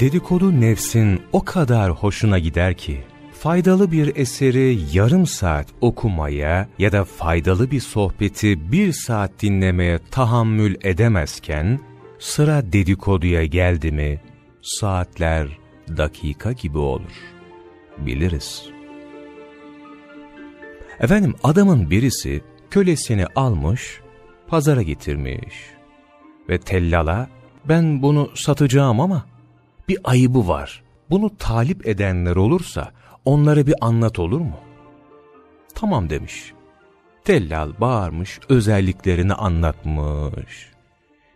Dedikodu nefsin o kadar hoşuna gider ki, faydalı bir eseri yarım saat okumaya ya da faydalı bir sohbeti bir saat dinlemeye tahammül edemezken, sıra dedikoduya geldi mi, saatler dakika gibi olur. Biliriz. Efendim adamın birisi kölesini almış, pazara getirmiş ve tellala ben bunu satacağım ama bir ayıbı var. Bunu talip edenler olursa onlara bir anlat olur mu? Tamam demiş. Tellal bağırmış, özelliklerini anlatmış.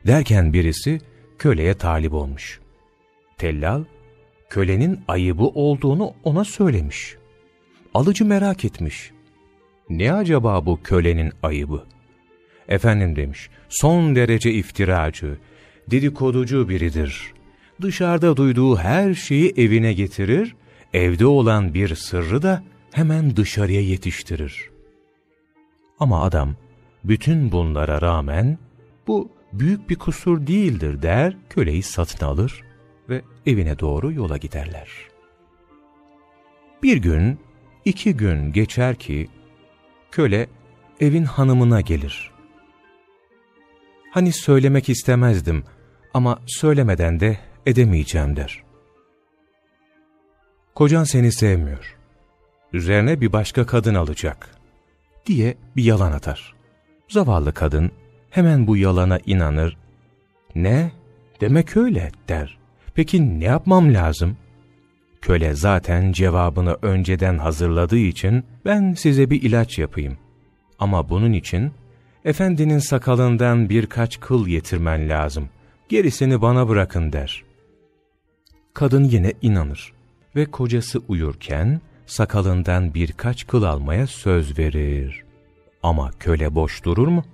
Derken birisi köleye talip olmuş. Tellal, kölenin ayıbı olduğunu ona söylemiş. Alıcı merak etmiş. Ne acaba bu kölenin ayıbı? Efendim demiş, son derece iftiracı, dedikoducu biridir. Dışarıda duyduğu her şeyi evine getirir, evde olan bir sırrı da hemen dışarıya yetiştirir. Ama adam bütün bunlara rağmen bu büyük bir kusur değildir der, köleyi satın alır ve evine doğru yola giderler. Bir gün, iki gün geçer ki köle evin hanımına gelir. Hani söylemek istemezdim ama söylemeden de edemeyeceğim der. Kocan seni sevmiyor. Üzerine bir başka kadın alacak diye bir yalan atar. Zavallı kadın hemen bu yalana inanır. Ne? Demek öyle der. Peki ne yapmam lazım? Köle zaten cevabını önceden hazırladığı için ben size bir ilaç yapayım. Ama bunun için efendinin sakalından birkaç kıl getirmen lazım. Gerisini bana bırakın der. Kadın yine inanır ve kocası uyurken sakalından birkaç kıl almaya söz verir. Ama köle boş durur mu?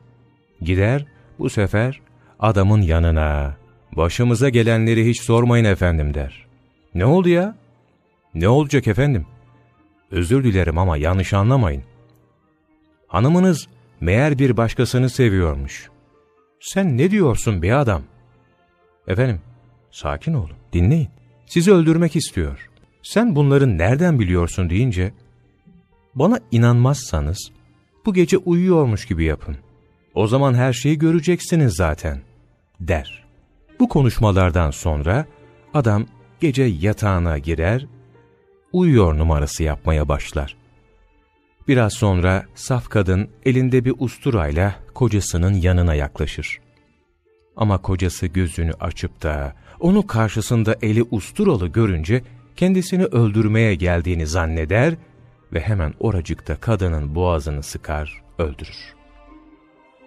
Gider bu sefer adamın yanına. Başımıza gelenleri hiç sormayın efendim der. Ne oldu ya? Ne olacak efendim? Özür dilerim ama yanlış anlamayın. Hanımınız meğer bir başkasını seviyormuş. Sen ne diyorsun be adam? Efendim, sakin olun, dinleyin. Sizi öldürmek istiyor. Sen bunları nereden biliyorsun deyince, bana inanmazsanız bu gece uyuyormuş gibi yapın. O zaman her şeyi göreceksiniz zaten, der. Bu konuşmalardan sonra adam gece yatağına girer, uyuyor numarası yapmaya başlar. Biraz sonra saf kadın elinde bir usturayla kocasının yanına yaklaşır. Ama kocası gözünü açıp da onu karşısında eli usturalı görünce kendisini öldürmeye geldiğini zanneder ve hemen oracıkta kadının boğazını sıkar, öldürür.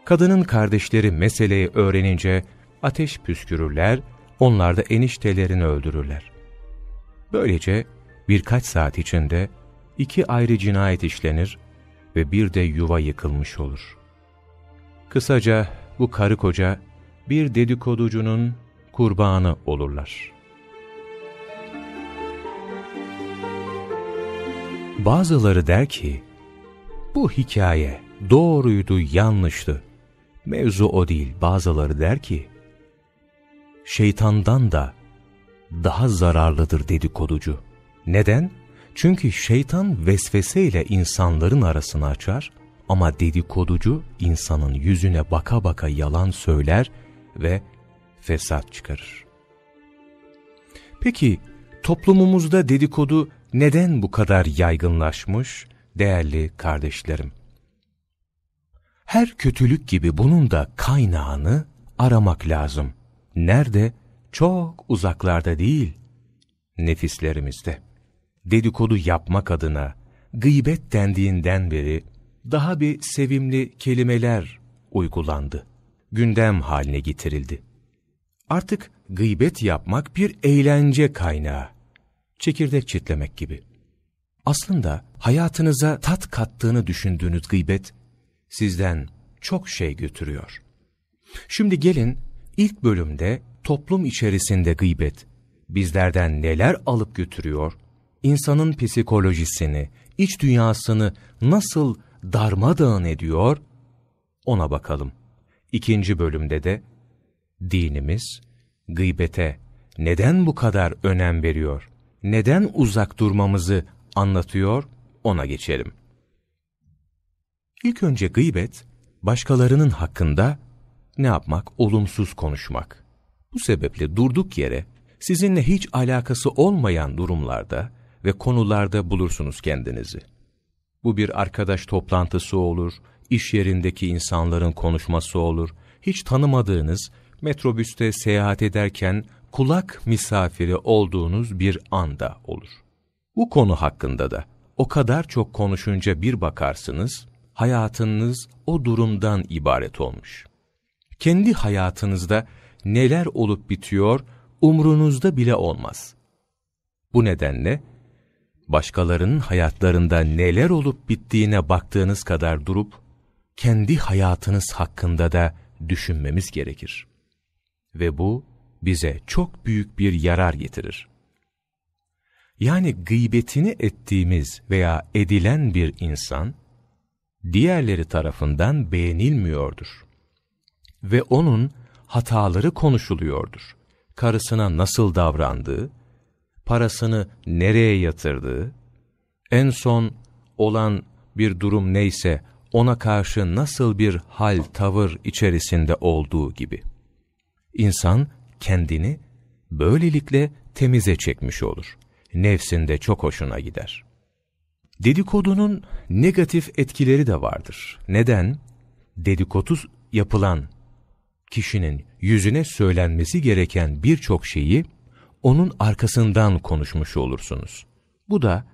Kadının kardeşleri meseleyi öğrenince ateş püskürürler, onlar da eniştelerini öldürürler. Böylece birkaç saat içinde iki ayrı cinayet işlenir ve bir de yuva yıkılmış olur. Kısaca bu karı koca bir dedikoducunun kurbanı olurlar. Bazıları der ki, bu hikaye doğruydu, yanlıştı. Mevzu o değil. Bazıları der ki, şeytandan da daha zararlıdır dedikoducu. Neden? Çünkü şeytan vesveseyle insanların arasını açar ama dedikoducu insanın yüzüne baka baka yalan söyler ve fesat çıkarır. Peki toplumumuzda dedikodu neden bu kadar yaygınlaşmış değerli kardeşlerim? Her kötülük gibi bunun da kaynağını aramak lazım. Nerede? Çok uzaklarda değil, nefislerimizde. Dedikodu yapmak adına gıybet dendiğinden beri daha bir sevimli kelimeler uygulandı. Gündem haline getirildi. Artık gıybet yapmak bir eğlence kaynağı. Çekirdek çitlemek gibi. Aslında hayatınıza tat kattığını düşündüğünüz gıybet sizden çok şey götürüyor. Şimdi gelin ilk bölümde toplum içerisinde gıybet bizlerden neler alıp götürüyor, insanın psikolojisini, iç dünyasını nasıl darmadağın ediyor, ona bakalım. İkinci bölümde de dinimiz gıybete neden bu kadar önem veriyor? Neden uzak durmamızı anlatıyor? Ona geçelim. İlk önce gıybet, başkalarının hakkında ne yapmak? Olumsuz konuşmak. Bu sebeple durduk yere sizinle hiç alakası olmayan durumlarda ve konularda bulursunuz kendinizi. Bu bir arkadaş toplantısı olur, iş yerindeki insanların konuşması olur, hiç tanımadığınız, metrobüste seyahat ederken kulak misafiri olduğunuz bir anda olur. Bu konu hakkında da o kadar çok konuşunca bir bakarsınız, hayatınız o durumdan ibaret olmuş. Kendi hayatınızda neler olup bitiyor umrunuzda bile olmaz. Bu nedenle başkalarının hayatlarında neler olup bittiğine baktığınız kadar durup kendi hayatınız hakkında da düşünmemiz gerekir. Ve bu bize çok büyük bir yarar getirir. Yani gıybetini ettiğimiz veya edilen bir insan, diğerleri tarafından beğenilmiyordur. Ve onun hataları konuşuluyordur. Karısına nasıl davrandığı, parasını nereye yatırdığı, en son olan bir durum neyse ona karşı nasıl bir hal, tavır içerisinde olduğu gibi. İnsan kendini böylelikle temize çekmiş olur. Nefsinde çok hoşuna gider. Dedikodunun negatif etkileri de vardır. Neden? Dedikodu yapılan kişinin yüzüne söylenmesi gereken birçok şeyi onun arkasından konuşmuş olursunuz. Bu da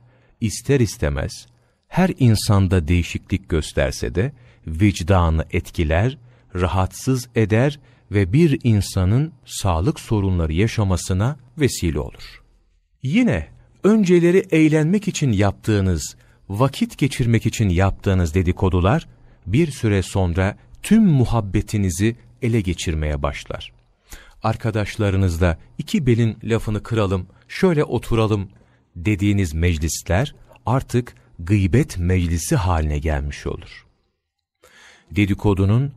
ister istemez her insanda değişiklik gösterse de vicdanı etkiler, rahatsız eder ve bir insanın sağlık sorunları yaşamasına vesile olur. Yine önceleri eğlenmek için yaptığınız, vakit geçirmek için yaptığınız dedikodular bir süre sonra tüm muhabbetinizi ele geçirmeye başlar. Arkadaşlarınızla iki belin lafını kıralım, şöyle oturalım dediğiniz meclisler artık gıybet meclisi haline gelmiş olur. Dedikodunun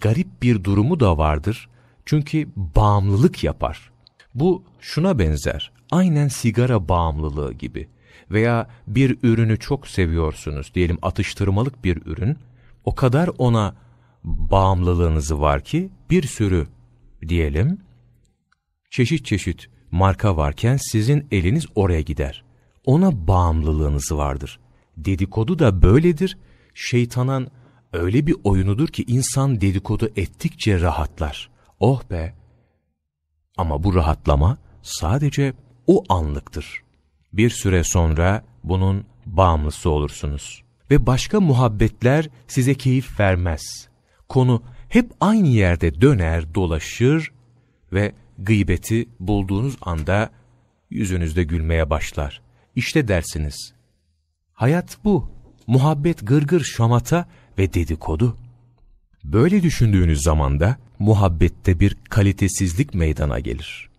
garip bir durumu da vardır. Çünkü bağımlılık yapar. Bu şuna benzer. Aynen sigara bağımlılığı gibi. Veya bir ürünü çok seviyorsunuz. Diyelim atıştırmalık bir ürün. O kadar ona bağımlılığınız var ki bir sürü diyelim çeşit çeşit marka varken sizin eliniz oraya gider. Ona bağımlılığınız vardır. Dedikodu da böyledir. Şeytanın öyle bir oyunudur ki insan dedikodu ettikçe rahatlar. Oh be! Ama bu rahatlama sadece o anlıktır. Bir süre sonra bunun bağımlısı olursunuz. Ve başka muhabbetler size keyif vermez. Konu hep aynı yerde döner, dolaşır ve gıybeti bulduğunuz anda yüzünüzde gülmeye başlar. İşte dersiniz. Hayat bu. Muhabbet gırgır şamata ve dedikodu. Böyle düşündüğünüz zaman da muhabbette bir kalitesizlik meydana gelir.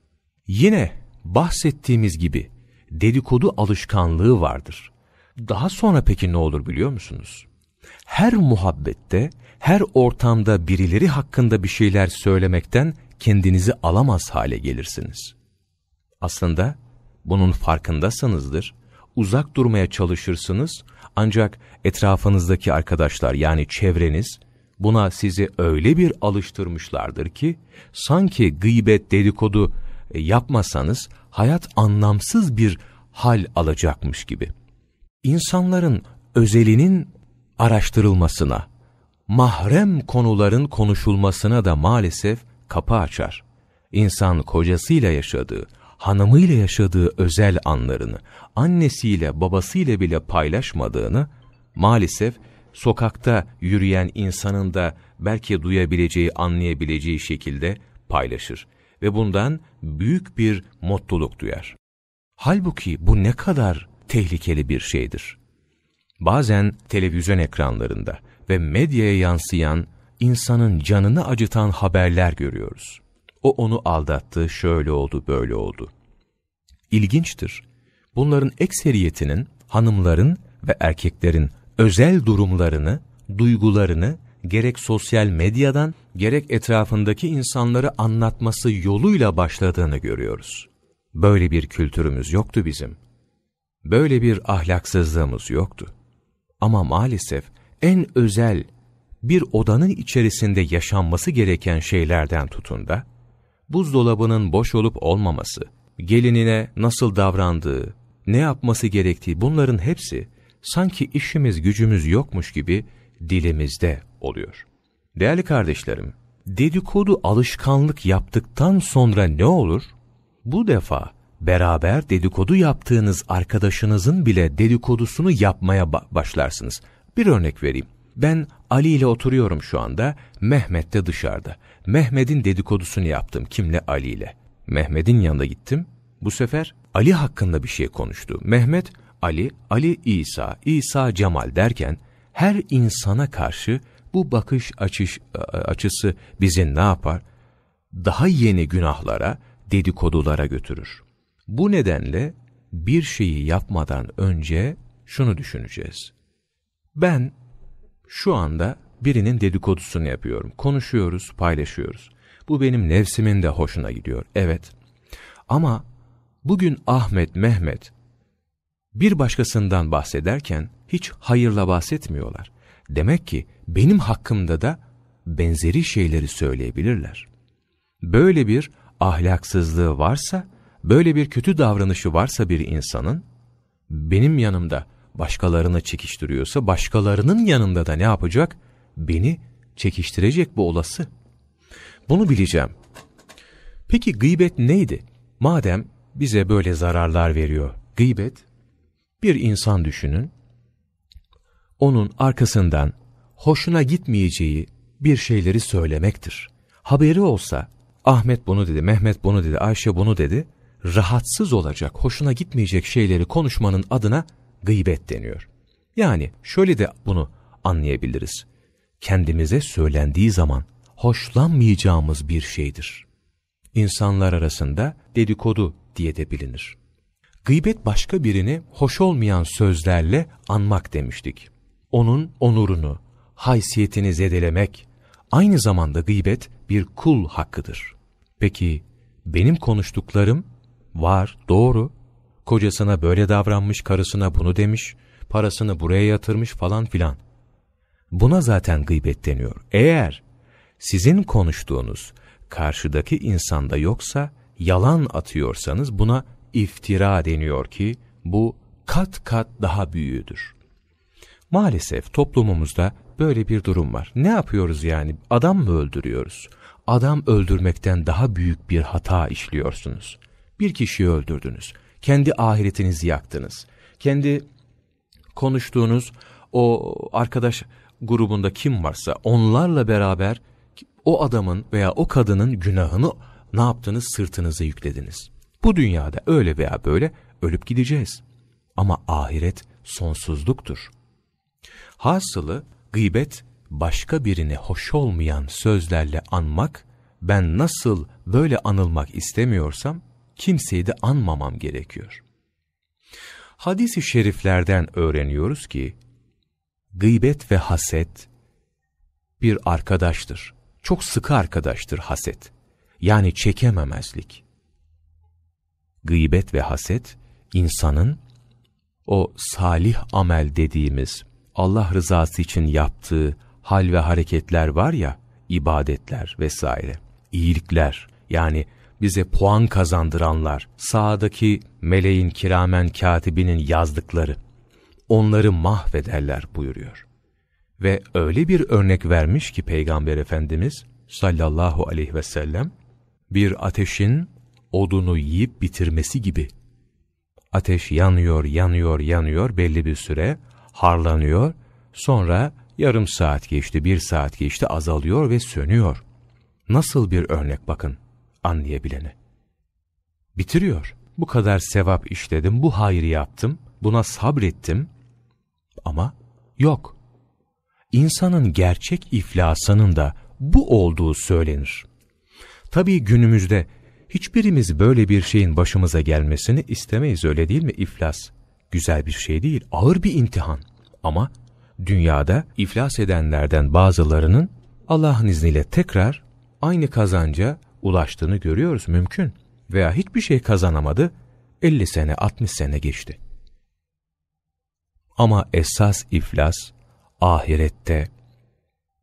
Yine bahsettiğimiz gibi dedikodu alışkanlığı vardır. Daha sonra peki ne olur biliyor musunuz? Her muhabbette, her ortamda birileri hakkında bir şeyler söylemekten kendinizi alamaz hale gelirsiniz. Aslında bunun farkındasanızdır, uzak durmaya çalışırsınız ancak etrafınızdaki arkadaşlar yani çevreniz buna sizi öyle bir alıştırmışlardır ki sanki gıybet dedikodu e, yapmasanız hayat anlamsız bir hal alacakmış gibi. İnsanların özelinin araştırılmasına, mahrem konuların konuşulmasına da maalesef kapı açar. İnsan kocasıyla yaşadığı, hanımıyla yaşadığı özel anlarını, annesiyle babasıyla bile paylaşmadığını, maalesef sokakta yürüyen insanın da belki duyabileceği, anlayabileceği şekilde paylaşır ve bundan büyük bir mutluluk duyar. Halbuki bu ne kadar tehlikeli bir şeydir. Bazen televizyon ekranlarında ve medyaya yansıyan insanın canını acıtan haberler görüyoruz. O onu aldattı, şöyle oldu, böyle oldu. İlginçtir. Bunların ekseriyetinin hanımların ve erkeklerin özel durumlarını, duygularını gerek sosyal medyadan, gerek etrafındaki insanları anlatması yoluyla başladığını görüyoruz. Böyle bir kültürümüz yoktu bizim. Böyle bir ahlaksızlığımız yoktu. Ama maalesef en özel bir odanın içerisinde yaşanması gereken şeylerden tutun da, buzdolabının boş olup olmaması, gelinine nasıl davrandığı, ne yapması gerektiği bunların hepsi sanki işimiz gücümüz yokmuş gibi dilimizde oluyor. Değerli kardeşlerim, dedikodu alışkanlık yaptıktan sonra ne olur? Bu defa beraber dedikodu yaptığınız arkadaşınızın bile dedikodusunu yapmaya başlarsınız. Bir örnek vereyim. Ben Ali ile oturuyorum şu anda, Mehmet de dışarıda. Mehmet'in dedikodusunu yaptım. Kimle? Ali ile. Mehmet'in yanına gittim. Bu sefer Ali hakkında bir şey konuştu. Mehmet, Ali, Ali İsa, İsa Cemal derken her insana karşı bu bakış açış, açısı bizi ne yapar? Daha yeni günahlara, dedikodulara götürür. Bu nedenle bir şeyi yapmadan önce şunu düşüneceğiz. Ben şu anda birinin dedikodusunu yapıyorum. Konuşuyoruz, paylaşıyoruz. Bu benim nefsimin de hoşuna gidiyor. Evet. Ama bugün Ahmet, Mehmet bir başkasından bahsederken hiç hayırla bahsetmiyorlar. Demek ki benim hakkımda da benzeri şeyleri söyleyebilirler. Böyle bir ahlaksızlığı varsa, böyle bir kötü davranışı varsa bir insanın, benim yanımda başkalarını çekiştiriyorsa, başkalarının yanında da ne yapacak? Beni çekiştirecek bu olası. Bunu bileceğim. Peki gıybet neydi? Madem bize böyle zararlar veriyor. Gıybet, bir insan düşünün, onun arkasından hoşuna gitmeyeceği bir şeyleri söylemektir. Haberi olsa, Ahmet bunu dedi, Mehmet bunu dedi, Ayşe bunu dedi, rahatsız olacak, hoşuna gitmeyecek şeyleri konuşmanın adına gıybet deniyor. Yani şöyle de bunu anlayabiliriz. Kendimize söylendiği zaman hoşlanmayacağımız bir şeydir. İnsanlar arasında dedikodu diye de bilinir. Gıybet başka birini hoş olmayan sözlerle anmak demiştik. Onun onurunu, haysiyetini zedelemek, aynı zamanda gıybet bir kul hakkıdır. Peki benim konuştuklarım var, doğru. Kocasına böyle davranmış, karısına bunu demiş, parasını buraya yatırmış falan filan. Buna zaten gıybet deniyor. Eğer sizin konuştuğunuz karşıdaki insanda yoksa, yalan atıyorsanız buna iftira deniyor ki bu kat kat daha büyüğüdür. Maalesef toplumumuzda böyle bir durum var. Ne yapıyoruz yani? Adam mı öldürüyoruz? Adam öldürmekten daha büyük bir hata işliyorsunuz. Bir kişiyi öldürdünüz. Kendi ahiretinizi yaktınız. Kendi konuştuğunuz o arkadaş grubunda kim varsa onlarla beraber o adamın veya o kadının günahını ne yaptınız? Sırtınıza yüklediniz. Bu dünyada öyle veya böyle ölüp gideceğiz. Ama ahiret sonsuzluktur. Hasılı gıybet başka birini hoş olmayan sözlerle anmak, ben nasıl böyle anılmak istemiyorsam kimseyi de anmamam gerekiyor. Hadis-i şeriflerden öğreniyoruz ki, gıybet ve haset bir arkadaştır. Çok sıkı arkadaştır haset. Yani çekememezlik. Gıybet ve haset, insanın o salih amel dediğimiz Allah rızası için yaptığı hal ve hareketler var ya, ibadetler vesaire, iyilikler yani bize puan kazandıranlar, sağdaki meleğin kiramen katibinin yazdıkları, onları mahvederler buyuruyor. Ve öyle bir örnek vermiş ki Peygamber Efendimiz sallallahu aleyhi ve sellem, bir ateşin odunu yiyip bitirmesi gibi. Ateş yanıyor, yanıyor, yanıyor belli bir süre, harlanıyor, sonra yarım saat geçti, bir saat geçti azalıyor ve sönüyor. Nasıl bir örnek bakın anlayabilene. Bitiriyor. Bu kadar sevap işledim, bu hayrı yaptım, buna sabrettim ama yok. İnsanın gerçek iflasının da bu olduğu söylenir. Tabii günümüzde hiçbirimiz böyle bir şeyin başımıza gelmesini istemeyiz öyle değil mi iflas? Güzel bir şey değil, ağır bir imtihan. Ama dünyada iflas edenlerden bazılarının Allah'ın izniyle tekrar aynı kazanca ulaştığını görüyoruz mümkün. Veya hiçbir şey kazanamadı, 50 sene 60 sene geçti. Ama esas iflas ahirette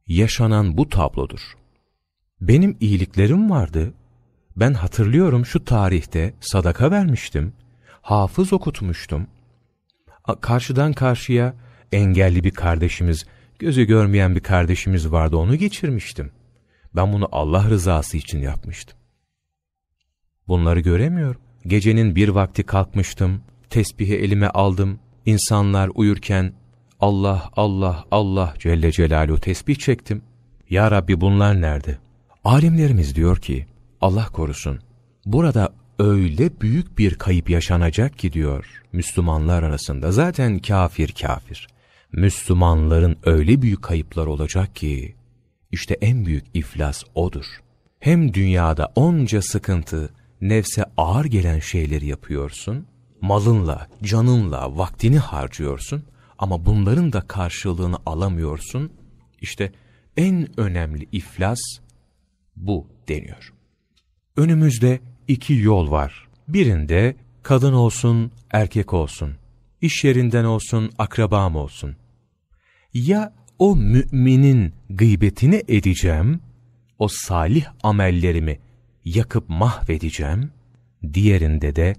yaşanan bu tablodur. Benim iyiliklerim vardı. Ben hatırlıyorum şu tarihte sadaka vermiştim. Hafız okutmuştum. Karşıdan karşıya engelli bir kardeşimiz, gözü görmeyen bir kardeşimiz vardı onu geçirmiştim. Ben bunu Allah rızası için yapmıştım. Bunları göremiyorum. Gecenin bir vakti kalkmıştım, tesbihi elime aldım, insanlar uyurken Allah, Allah, Allah Celle Celaluhu tesbih çektim. Ya Rabbi bunlar nerede? Alimlerimiz diyor ki, Allah korusun, burada öyle büyük bir kayıp yaşanacak ki diyor Müslümanlar arasında. Zaten kafir kafir. Müslümanların öyle büyük kayıplar olacak ki, işte en büyük iflas odur. Hem dünyada onca sıkıntı, nefse ağır gelen şeyleri yapıyorsun, malınla, canınla, vaktini harcıyorsun ama bunların da karşılığını alamıyorsun. İşte en önemli iflas bu deniyor. Önümüzde iki yol var. Birinde kadın olsun, erkek olsun, iş yerinden olsun, akrabam olsun. Ya o müminin gıybetini edeceğim, o salih amellerimi yakıp mahvedeceğim, diğerinde de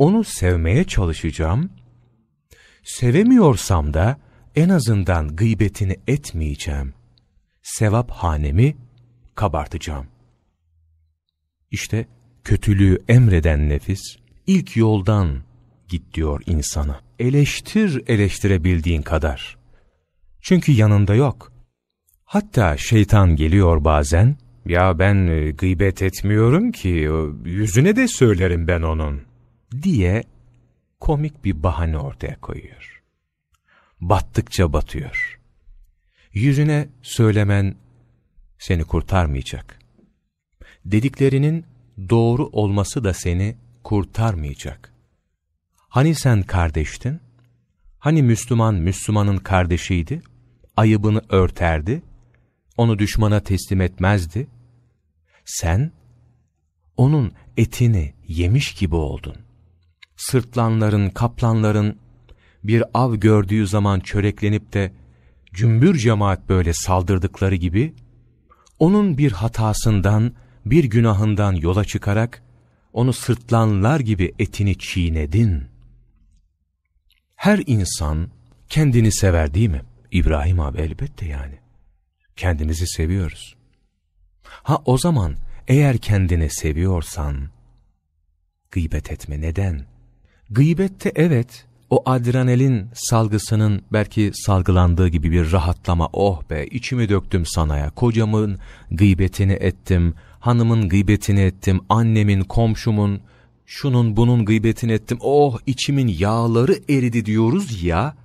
onu sevmeye çalışacağım, sevemiyorsam da en azından gıybetini etmeyeceğim, sevap hanemi kabartacağım. İşte kötülüğü emreden nefis, ilk yoldan git diyor insana. Eleştir eleştirebildiğin kadar. Çünkü yanında yok. Hatta şeytan geliyor bazen, ya ben e, gıybet etmiyorum ki, yüzüne de söylerim ben onun, diye komik bir bahane ortaya koyuyor. Battıkça batıyor. Yüzüne söylemen seni kurtarmayacak. Dediklerinin doğru olması da seni kurtarmayacak. Hani sen kardeştin? Hani Müslüman Müslümanın kardeşiydi? Ayıbını örterdi? Onu düşmana teslim etmezdi? Sen, onun etini yemiş gibi oldun. Sırtlanların, kaplanların bir av gördüğü zaman çöreklenip de cümbür cemaat böyle saldırdıkları gibi, onun bir hatasından, bir günahından yola çıkarak, onu sırtlanlar gibi etini çiğnedin. Her insan kendini sever değil mi? İbrahim abi elbette yani. Kendimizi seviyoruz. Ha o zaman eğer kendini seviyorsan, gıybet etme. Neden? Gıybette evet, o adrenalin salgısının belki salgılandığı gibi bir rahatlama, oh be içimi döktüm sana ya, kocamın gıybetini ettim, hanımın gıybetini ettim, annemin, komşumun, şunun bunun gıybetini ettim, oh içimin yağları eridi diyoruz ya,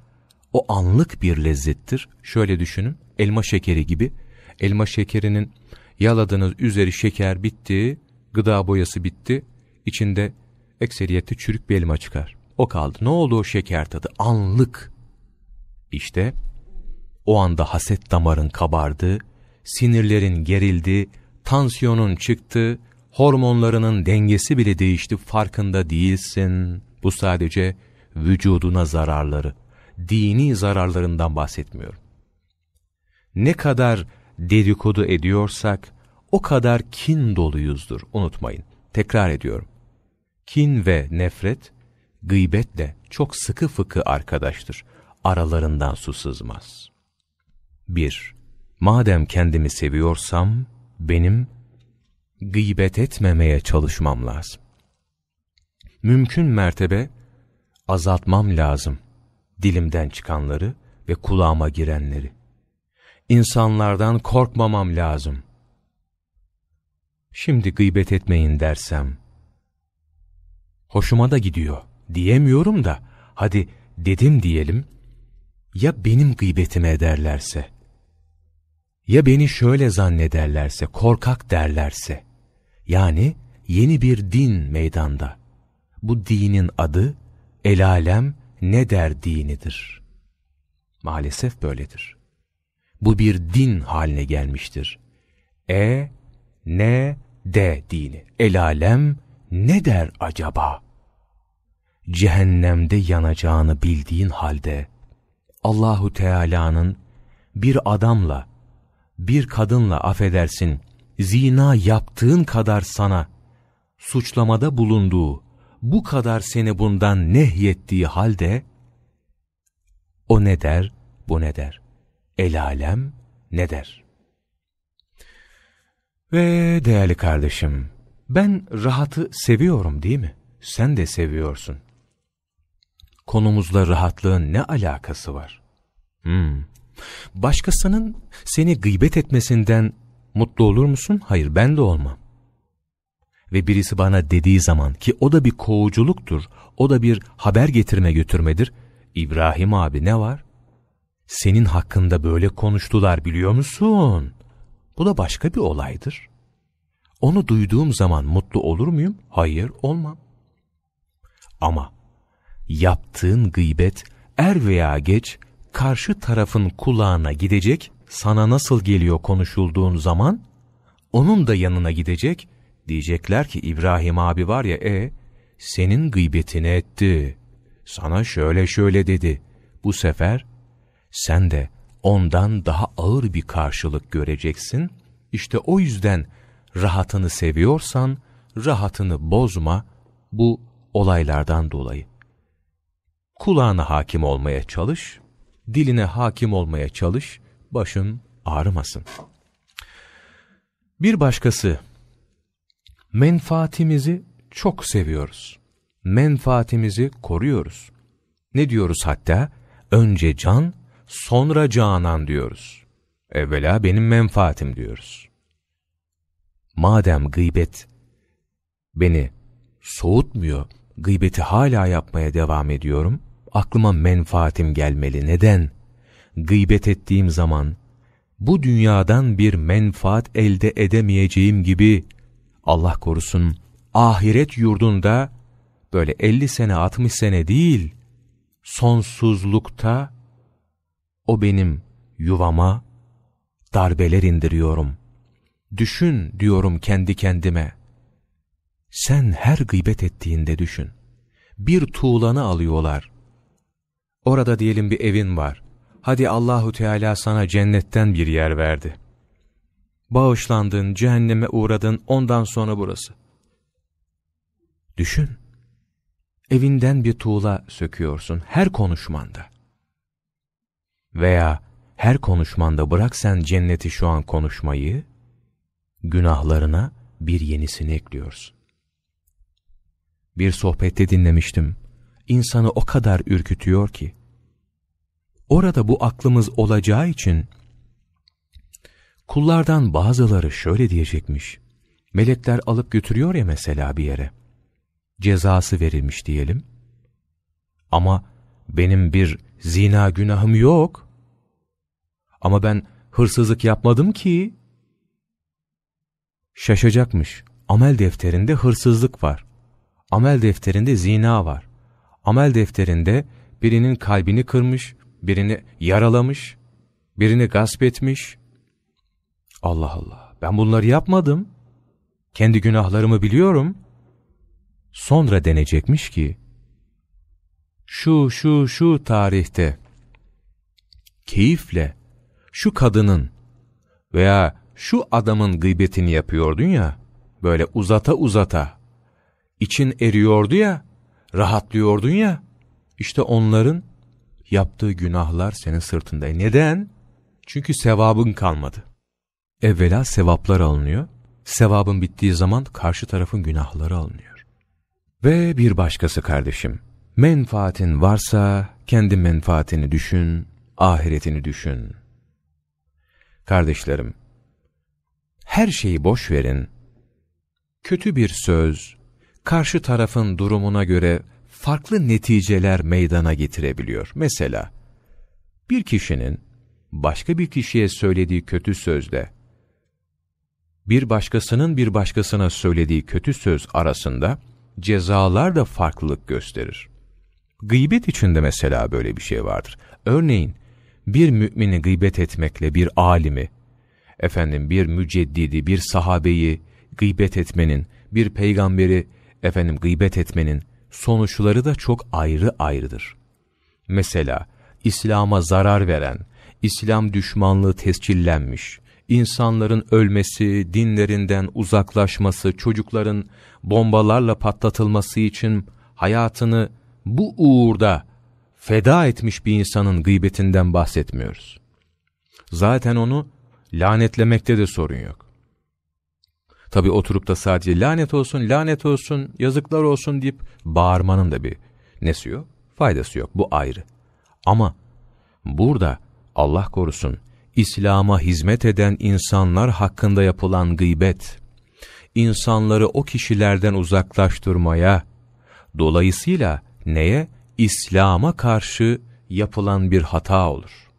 o anlık bir lezzettir. Şöyle düşünün, elma şekeri gibi, elma şekerinin yaladığınız üzeri şeker bitti, gıda boyası bitti, içinde ekseriyette çürük bir elma çıkar. O kaldı. Ne oldu o şeker tadı? Anlık. İşte o anda haset damarın kabardı, sinirlerin gerildi, tansiyonun çıktı, hormonlarının dengesi bile değişti farkında değilsin. Bu sadece vücuduna zararları, dini zararlarından bahsetmiyorum. Ne kadar dedikodu ediyorsak o kadar kin doluyuzdur unutmayın. Tekrar ediyorum. Kin ve nefret gıybetle çok sıkı fıkı arkadaştır. Aralarından su sızmaz. 1. Madem kendimi seviyorsam benim gıybet etmemeye çalışmam lazım. Mümkün mertebe azaltmam lazım dilimden çıkanları ve kulağıma girenleri. İnsanlardan korkmamam lazım. Şimdi gıybet etmeyin dersem, hoşuma da gidiyor diyemiyorum da, hadi dedim diyelim, ya benim gıybetime ederlerse, ya beni şöyle zannederlerse, korkak derlerse, yani yeni bir din meydanda. Bu dinin adı, el alem ne der dinidir. Maalesef böyledir. Bu bir din haline gelmiştir. E, ne, de dini. El alem ne der acaba? Cehennemde yanacağını bildiğin halde Allahu Teala'nın bir adamla, bir kadınla affedersin, zina yaptığın kadar sana suçlamada bulunduğu, bu kadar seni bundan nehyettiği halde, o ne der, bu ne der? El alem ne der? Ve değerli kardeşim, ben rahatı seviyorum değil mi? Sen de seviyorsun. Konumuzla rahatlığın ne alakası var? Hmm. Başkasının seni gıybet etmesinden mutlu olur musun? Hayır ben de olmam. Ve birisi bana dediği zaman ki o da bir kovuculuktur, o da bir haber getirme götürmedir. İbrahim abi ne var? Senin hakkında böyle konuştular biliyor musun? Bu da başka bir olaydır. Onu duyduğum zaman mutlu olur muyum? Hayır, olmam. Ama yaptığın gıybet er veya geç karşı tarafın kulağına gidecek, sana nasıl geliyor konuşulduğun zaman, onun da yanına gidecek, diyecekler ki İbrahim abi var ya e, senin gıybetini etti, sana şöyle şöyle dedi. Bu sefer sen de ondan daha ağır bir karşılık göreceksin. İşte o yüzden rahatını seviyorsan, rahatını bozma bu olaylardan dolayı. Kulağına hakim olmaya çalış, diline hakim olmaya çalış, başın ağrımasın. Bir başkası, menfaatimizi çok seviyoruz. Menfaatimizi koruyoruz. Ne diyoruz hatta? Önce can, sonra canan diyoruz. Evvela benim menfaatim diyoruz. Madem gıybet beni soğutmuyor, gıybeti hala yapmaya devam ediyorum, aklıma menfaatim gelmeli. Neden? Gıybet ettiğim zaman bu dünyadan bir menfaat elde edemeyeceğim gibi Allah korusun ahiret yurdunda böyle 50 sene 60 sene değil sonsuzlukta o benim yuvama darbeler indiriyorum. Düşün diyorum kendi kendime. Sen her gıybet ettiğinde düşün. Bir tuğlanı alıyorlar. Orada diyelim bir evin var. Hadi Allahu Teala sana cennetten bir yer verdi. Bağışlandın, cehenneme uğradın, ondan sonra burası. Düşün. Evinden bir tuğla söküyorsun her konuşmanda. Veya her konuşmanda bırak sen cenneti şu an konuşmayı, günahlarına bir yenisini ekliyorsun. Bir sohbette dinlemiştim. İnsanı o kadar ürkütüyor ki, orada bu aklımız olacağı için, kullardan bazıları şöyle diyecekmiş, melekler alıp götürüyor ya mesela bir yere, cezası verilmiş diyelim, ama benim bir zina günahım yok, ama ben hırsızlık yapmadım ki, şaşacakmış, amel defterinde hırsızlık var, amel defterinde zina var, amel defterinde birinin kalbini kırmış, birini yaralamış, birini gasp etmiş. Allah Allah, ben bunları yapmadım. Kendi günahlarımı biliyorum. Sonra denecekmiş ki, şu şu şu tarihte keyifle şu kadının veya şu adamın gıybetini yapıyordun ya, böyle uzata uzata, için eriyordu ya, rahatlıyordun ya, işte onların yaptığı günahlar senin sırtında. Neden? Çünkü sevabın kalmadı. Evvela sevaplar alınıyor, sevabın bittiği zaman karşı tarafın günahları alınıyor. Ve bir başkası kardeşim, menfaatin varsa kendi menfaatini düşün, ahiretini düşün. Kardeşlerim, her şeyi boş verin, kötü bir söz, karşı tarafın durumuna göre farklı neticeler meydana getirebiliyor. Mesela bir kişinin başka bir kişiye söylediği kötü sözle bir başkasının bir başkasına söylediği kötü söz arasında cezalar da farklılık gösterir. Gıybet içinde mesela böyle bir şey vardır. Örneğin bir mümini gıybet etmekle bir alimi, efendim bir müceddidi, bir sahabeyi gıybet etmenin, bir peygamberi efendim gıybet etmenin sonuçları da çok ayrı ayrıdır. Mesela İslam'a zarar veren, İslam düşmanlığı tescillenmiş, insanların ölmesi, dinlerinden uzaklaşması, çocukların bombalarla patlatılması için hayatını bu uğurda feda etmiş bir insanın gıybetinden bahsetmiyoruz. Zaten onu lanetlemekte de sorun yok. Tabi oturup da sadece lanet olsun, lanet olsun, yazıklar olsun deyip bağırmanın da bir nesi yok, faydası yok. Bu ayrı. Ama burada Allah korusun İslam'a hizmet eden insanlar hakkında yapılan gıybet, insanları o kişilerden uzaklaştırmaya, dolayısıyla neye? İslam'a karşı yapılan bir hata olur.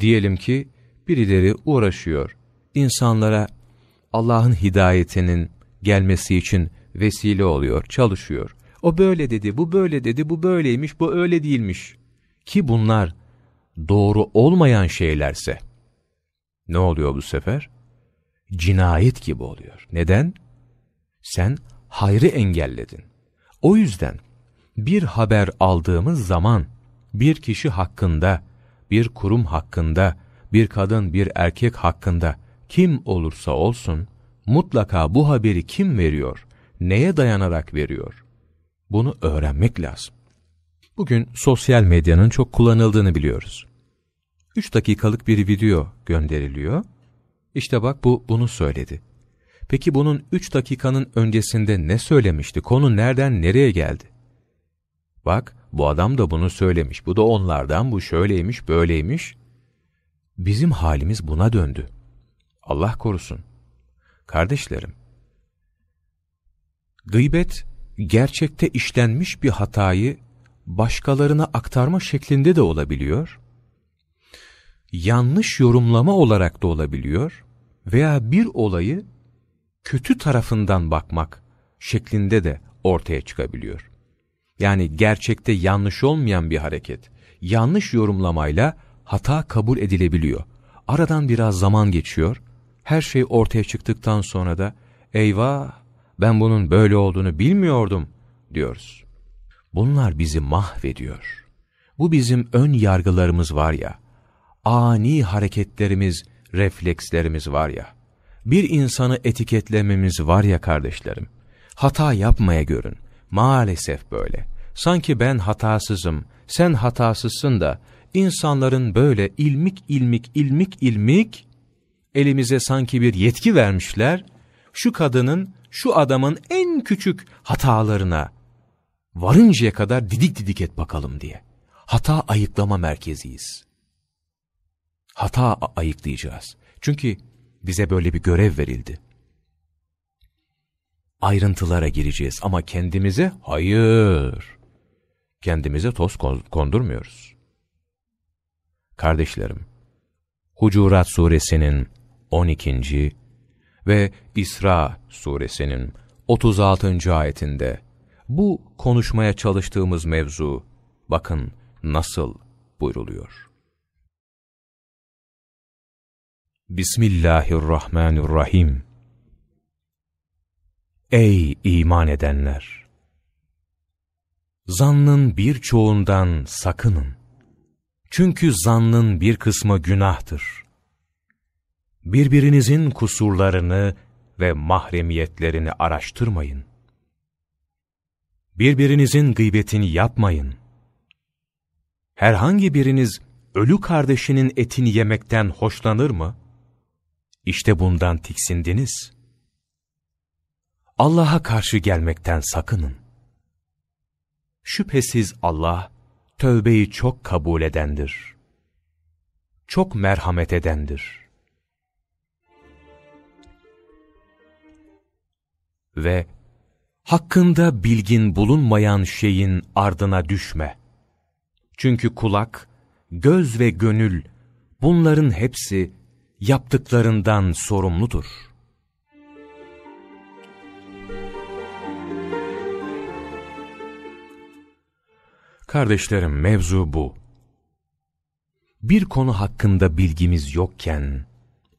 Diyelim ki birileri uğraşıyor, insanlara Allah'ın hidayetinin gelmesi için vesile oluyor, çalışıyor. O böyle dedi, bu böyle dedi, bu böyleymiş, bu öyle değilmiş. Ki bunlar doğru olmayan şeylerse ne oluyor bu sefer? Cinayet gibi oluyor. Neden? Sen hayrı engelledin. O yüzden bir haber aldığımız zaman bir kişi hakkında, bir kurum hakkında, bir kadın, bir erkek hakkında kim olursa olsun mutlaka bu haberi kim veriyor, neye dayanarak veriyor? Bunu öğrenmek lazım. Bugün sosyal medyanın çok kullanıldığını biliyoruz. 3 dakikalık bir video gönderiliyor. İşte bak bu bunu söyledi. Peki bunun 3 dakikanın öncesinde ne söylemişti? Konu nereden nereye geldi? Bak bu adam da bunu söylemiş. Bu da onlardan bu şöyleymiş böyleymiş. Bizim halimiz buna döndü. Allah korusun. Kardeşlerim, gıybet gerçekte işlenmiş bir hatayı başkalarına aktarma şeklinde de olabiliyor. Yanlış yorumlama olarak da olabiliyor veya bir olayı kötü tarafından bakmak şeklinde de ortaya çıkabiliyor. Yani gerçekte yanlış olmayan bir hareket, yanlış yorumlamayla hata kabul edilebiliyor. Aradan biraz zaman geçiyor, her şey ortaya çıktıktan sonra da eyvah ben bunun böyle olduğunu bilmiyordum diyoruz. Bunlar bizi mahvediyor. Bu bizim ön yargılarımız var ya, ani hareketlerimiz, reflekslerimiz var ya, bir insanı etiketlememiz var ya kardeşlerim, hata yapmaya görün. Maalesef böyle. Sanki ben hatasızım, sen hatasızsın da, insanların böyle ilmik ilmik ilmik ilmik, elimize sanki bir yetki vermişler, şu kadının, şu adamın en küçük hatalarına, varıncaya kadar didik didik et bakalım diye. Hata ayıklama merkeziyiz. Hata ayıklayacağız. Çünkü bize böyle bir görev verildi. Ayrıntılara gireceğiz ama kendimize hayır. Kendimize toz kondurmuyoruz. Kardeşlerim, Hucurat suresinin 12. ve İsra suresinin 36. ayetinde bu konuşmaya çalıştığımız mevzu bakın nasıl buyruluyor. Bismillahirrahmanirrahim. Ey iman edenler! Zannın birçoğundan sakının. Çünkü zannın bir kısmı günahtır. Birbirinizin kusurlarını ve mahremiyetlerini araştırmayın. Birbirinizin gıybetini yapmayın. Herhangi biriniz ölü kardeşinin etini yemekten hoşlanır mı? İşte bundan tiksindiniz. Allah'a karşı gelmekten sakının. Şüphesiz Allah, tövbeyi çok kabul edendir. Çok merhamet edendir. Ve hakkında bilgin bulunmayan şeyin ardına düşme. Çünkü kulak, göz ve gönül bunların hepsi yaptıklarından sorumludur. Kardeşlerim mevzu bu. Bir konu hakkında bilgimiz yokken,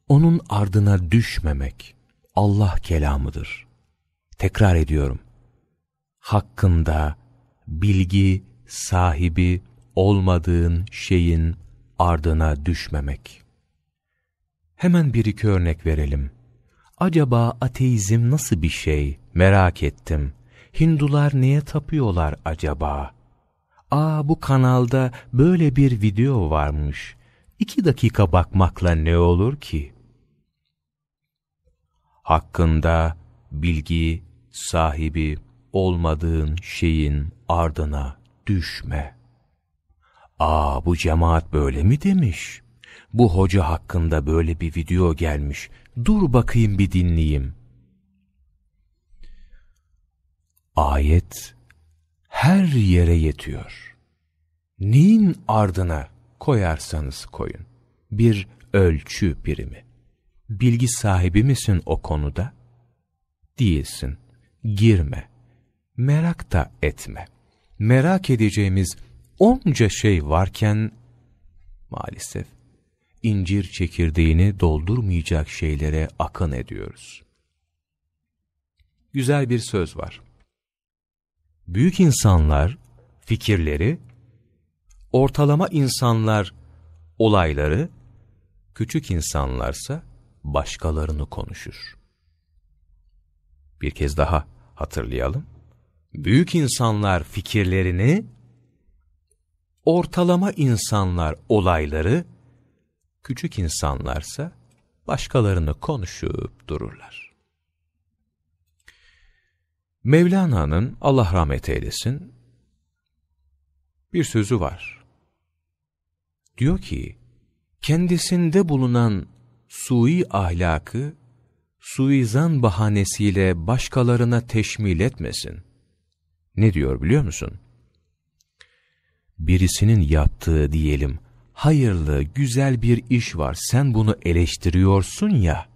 onun ardına düşmemek Allah kelamıdır. Tekrar ediyorum. Hakkında bilgi sahibi olmadığın şeyin ardına düşmemek. Hemen bir iki örnek verelim. Acaba ateizm nasıl bir şey? Merak ettim. Hindular neye tapıyorlar acaba? Aa bu kanalda böyle bir video varmış. İki dakika bakmakla ne olur ki? Hakkında bilgi sahibi olmadığın şeyin ardına düşme. Aa bu cemaat böyle mi demiş? Bu hoca hakkında böyle bir video gelmiş. Dur bakayım bir dinleyeyim. Ayet her yere yetiyor. Neyin ardına koyarsanız koyun. Bir ölçü birimi. Bilgi sahibi misin o konuda? Değilsin. Girme. Merak da etme. Merak edeceğimiz onca şey varken maalesef incir çekirdeğini doldurmayacak şeylere akın ediyoruz. Güzel bir söz var. Büyük insanlar fikirleri, ortalama insanlar olayları, küçük insanlarsa başkalarını konuşur. Bir kez daha hatırlayalım. Büyük insanlar fikirlerini, ortalama insanlar olayları, küçük insanlarsa başkalarını konuşup dururlar. Mevlana'nın Allah rahmet eylesin bir sözü var. Diyor ki, kendisinde bulunan sui ahlakı, suizan bahanesiyle başkalarına teşmil etmesin. Ne diyor biliyor musun? Birisinin yaptığı diyelim, hayırlı, güzel bir iş var, sen bunu eleştiriyorsun ya,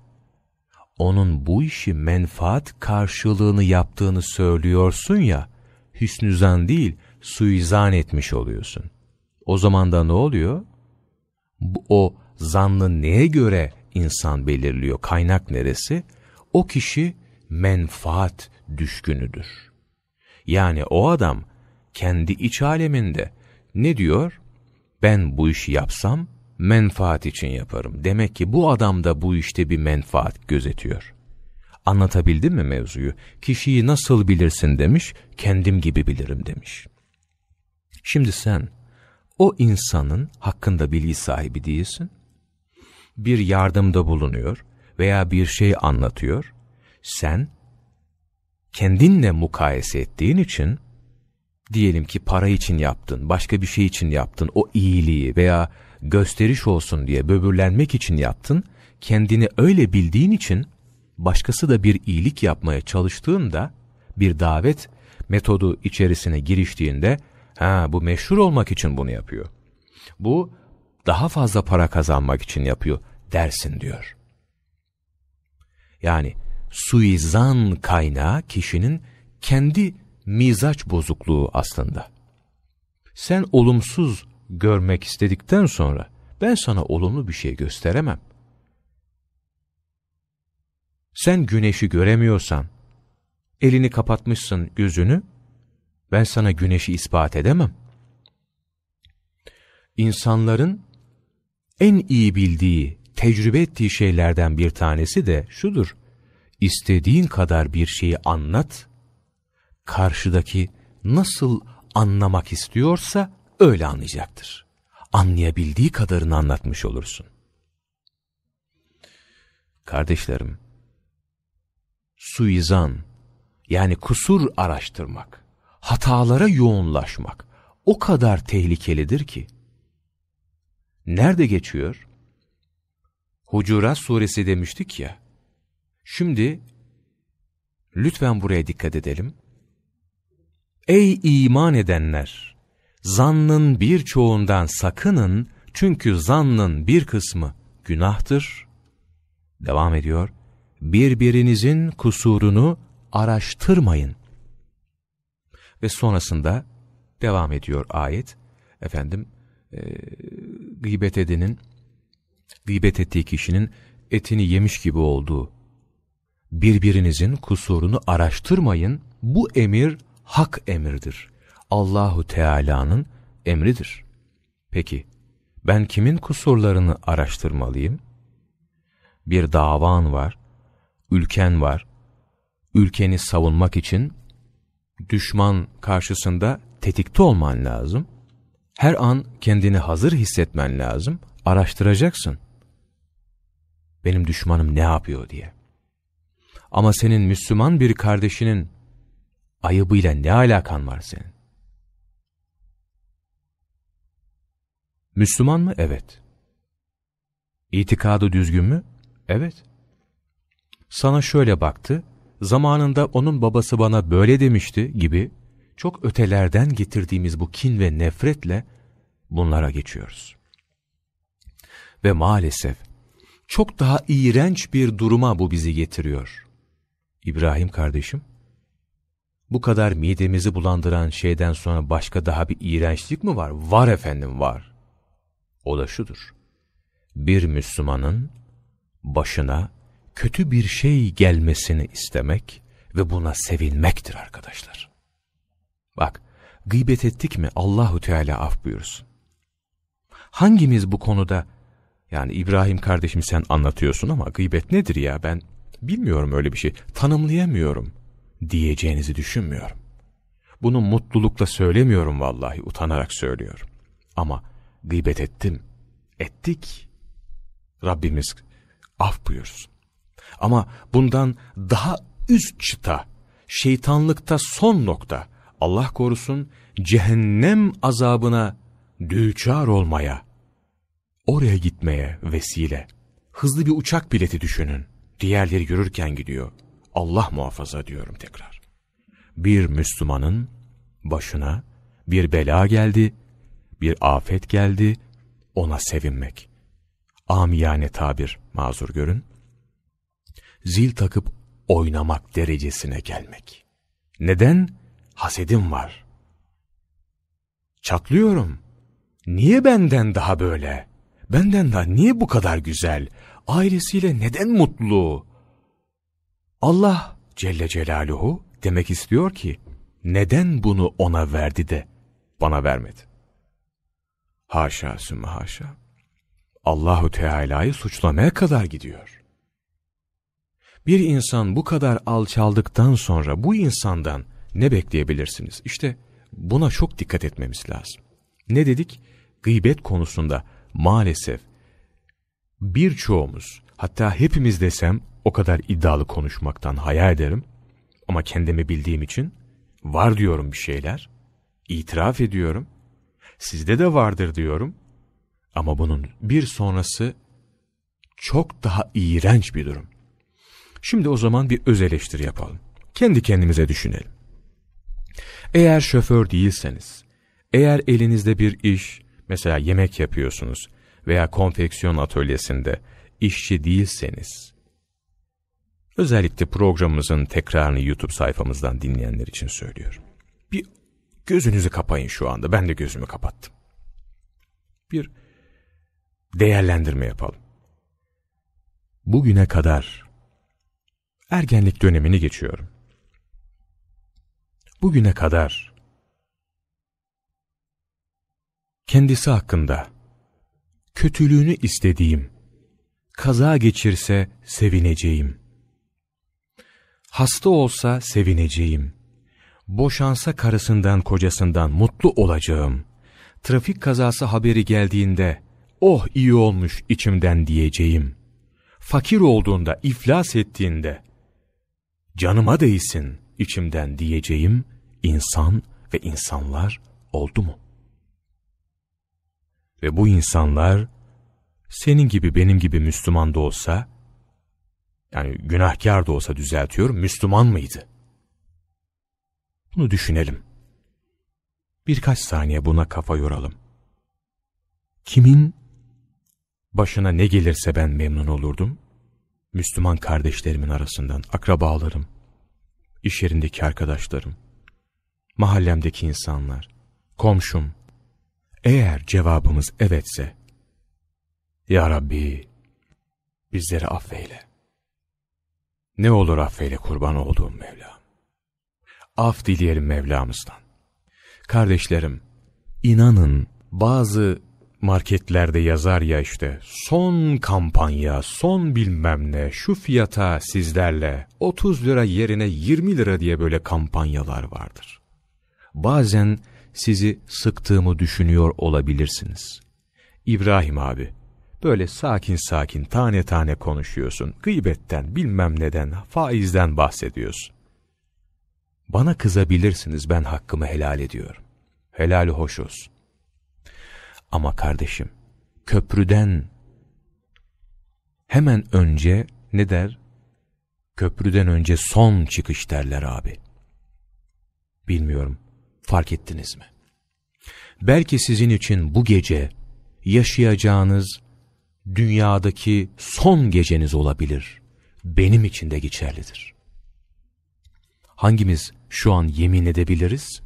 onun bu işi menfaat karşılığını yaptığını söylüyorsun ya, hüsnüzan değil, suizan etmiş oluyorsun. O zaman da ne oluyor? Bu, o zannı neye göre insan belirliyor, kaynak neresi? O kişi menfaat düşkünüdür. Yani o adam kendi iç aleminde ne diyor? Ben bu işi yapsam menfaat için yaparım. Demek ki bu adam da bu işte bir menfaat gözetiyor. Anlatabildim mi mevzuyu? Kişiyi nasıl bilirsin demiş, kendim gibi bilirim demiş. Şimdi sen o insanın hakkında bilgi sahibi değilsin. Bir yardımda bulunuyor veya bir şey anlatıyor. Sen kendinle mukayese ettiğin için diyelim ki para için yaptın, başka bir şey için yaptın, o iyiliği veya gösteriş olsun diye böbürlenmek için yaptın, kendini öyle bildiğin için başkası da bir iyilik yapmaya çalıştığında, bir davet metodu içerisine giriştiğinde, ha bu meşhur olmak için bunu yapıyor. Bu daha fazla para kazanmak için yapıyor dersin diyor. Yani suizan kaynağı kişinin kendi mizaç bozukluğu aslında. Sen olumsuz görmek istedikten sonra ben sana olumlu bir şey gösteremem. Sen güneşi göremiyorsan, elini kapatmışsın gözünü, ben sana güneşi ispat edemem. İnsanların en iyi bildiği, tecrübe ettiği şeylerden bir tanesi de şudur. İstediğin kadar bir şeyi anlat, karşıdaki nasıl anlamak istiyorsa öyle anlayacaktır. Anlayabildiği kadarını anlatmış olursun. Kardeşlerim, suizan yani kusur araştırmak, hatalara yoğunlaşmak o kadar tehlikelidir ki. Nerede geçiyor? Hucurat suresi demiştik ya. Şimdi lütfen buraya dikkat edelim. Ey iman edenler! Zannın birçoğundan sakının çünkü zannın bir kısmı günahtır. Devam ediyor. Birbirinizin kusurunu araştırmayın. Ve sonrasında devam ediyor ayet. Efendim gıybet edenin, gıybet ettiği kişinin etini yemiş gibi olduğu, birbirinizin kusurunu araştırmayın, bu emir hak emirdir. Allahu Teala'nın emridir. Peki, ben kimin kusurlarını araştırmalıyım? Bir davan var, ülken var, ülkeni savunmak için düşman karşısında tetikte olman lazım. Her an kendini hazır hissetmen lazım. Araştıracaksın. Benim düşmanım ne yapıyor diye. Ama senin Müslüman bir kardeşinin ayıbıyla ne alakan var senin? Müslüman mı? Evet. İtikadı düzgün mü? Evet. Sana şöyle baktı, zamanında onun babası bana böyle demişti gibi çok ötelerden getirdiğimiz bu kin ve nefretle bunlara geçiyoruz. Ve maalesef çok daha iğrenç bir duruma bu bizi getiriyor. İbrahim kardeşim, bu kadar midemizi bulandıran şeyden sonra başka daha bir iğrençlik mi var? Var efendim var. O da şudur. Bir Müslümanın başına kötü bir şey gelmesini istemek ve buna sevinmektir arkadaşlar. Bak, gıybet ettik mi Allahu Teala af buyursun. Hangimiz bu konuda yani İbrahim kardeşim sen anlatıyorsun ama gıybet nedir ya ben bilmiyorum öyle bir şey tanımlayamıyorum diyeceğinizi düşünmüyorum. Bunu mutlulukla söylemiyorum vallahi utanarak söylüyorum. Ama gıybet ettim, ettik. Rabbimiz af buyursun. Ama bundan daha üst çıta, şeytanlıkta son nokta, Allah korusun cehennem azabına düçar olmaya, oraya gitmeye vesile. Hızlı bir uçak bileti düşünün. Diğerleri yürürken gidiyor. Allah muhafaza diyorum tekrar. Bir Müslümanın başına bir bela geldi, bir afet geldi, ona sevinmek. Amiyane tabir mazur görün. Zil takıp oynamak derecesine gelmek. Neden? Hasedim var. Çatlıyorum. Niye benden daha böyle? Benden daha niye bu kadar güzel? Ailesiyle neden mutlu? Allah Celle Celaluhu demek istiyor ki, neden bunu ona verdi de bana vermedi? Haşa sümme haşa. Allahu Teala'yı suçlamaya kadar gidiyor. Bir insan bu kadar alçaldıktan sonra bu insandan ne bekleyebilirsiniz? İşte buna çok dikkat etmemiz lazım. Ne dedik? Gıybet konusunda maalesef birçoğumuz hatta hepimiz desem o kadar iddialı konuşmaktan hayal ederim. Ama kendimi bildiğim için var diyorum bir şeyler. itiraf ediyorum. Sizde de vardır diyorum. Ama bunun bir sonrası çok daha iğrenç bir durum. Şimdi o zaman bir öz eleştiri yapalım. Kendi kendimize düşünelim. Eğer şoför değilseniz, eğer elinizde bir iş, mesela yemek yapıyorsunuz veya konfeksiyon atölyesinde işçi değilseniz, özellikle programımızın tekrarını YouTube sayfamızdan dinleyenler için söylüyorum. Bir gözünüzü kapayın şu anda, ben de gözümü kapattım. Bir değerlendirme yapalım. Bugüne kadar ergenlik dönemini geçiyorum. Bugüne kadar. Kendisi hakkında kötülüğünü istediğim, kaza geçirse sevineceğim, hasta olsa sevineceğim, boşansa karısından kocasından mutlu olacağım, trafik kazası haberi geldiğinde oh iyi olmuş içimden diyeceğim, fakir olduğunda, iflas ettiğinde, canıma değsin içimden diyeceğim insan ve insanlar oldu mu? Ve bu insanlar senin gibi benim gibi Müslüman da olsa, yani günahkar da olsa düzeltiyorum, Müslüman mıydı? Bunu düşünelim. Birkaç saniye buna kafa yoralım. Kimin başına ne gelirse ben memnun olurdum? Müslüman kardeşlerimin arasından, akrabalarım, iş yerindeki arkadaşlarım, mahallemdeki insanlar, komşum. Eğer cevabımız evetse, Ya Rabbi, bizleri affeyle. Ne olur affeyle kurban olduğum Mevlam. Af dileyelim Mevlamızdan. Kardeşlerim, inanın bazı marketlerde yazar ya işte son kampanya, son bilmem ne, şu fiyata sizlerle 30 lira yerine 20 lira diye böyle kampanyalar vardır. Bazen sizi sıktığımı düşünüyor olabilirsiniz. İbrahim abi, böyle sakin sakin tane tane konuşuyorsun, gıybetten bilmem neden, faizden bahsediyorsun. Bana kızabilirsiniz ben hakkımı helal ediyorum. Helali hoş olsun. Ama kardeşim, köprüden hemen önce ne der? Köprüden önce son çıkış derler abi. Bilmiyorum, fark ettiniz mi? Belki sizin için bu gece yaşayacağınız dünyadaki son geceniz olabilir. Benim için de geçerlidir. Hangimiz şu an yemin edebiliriz?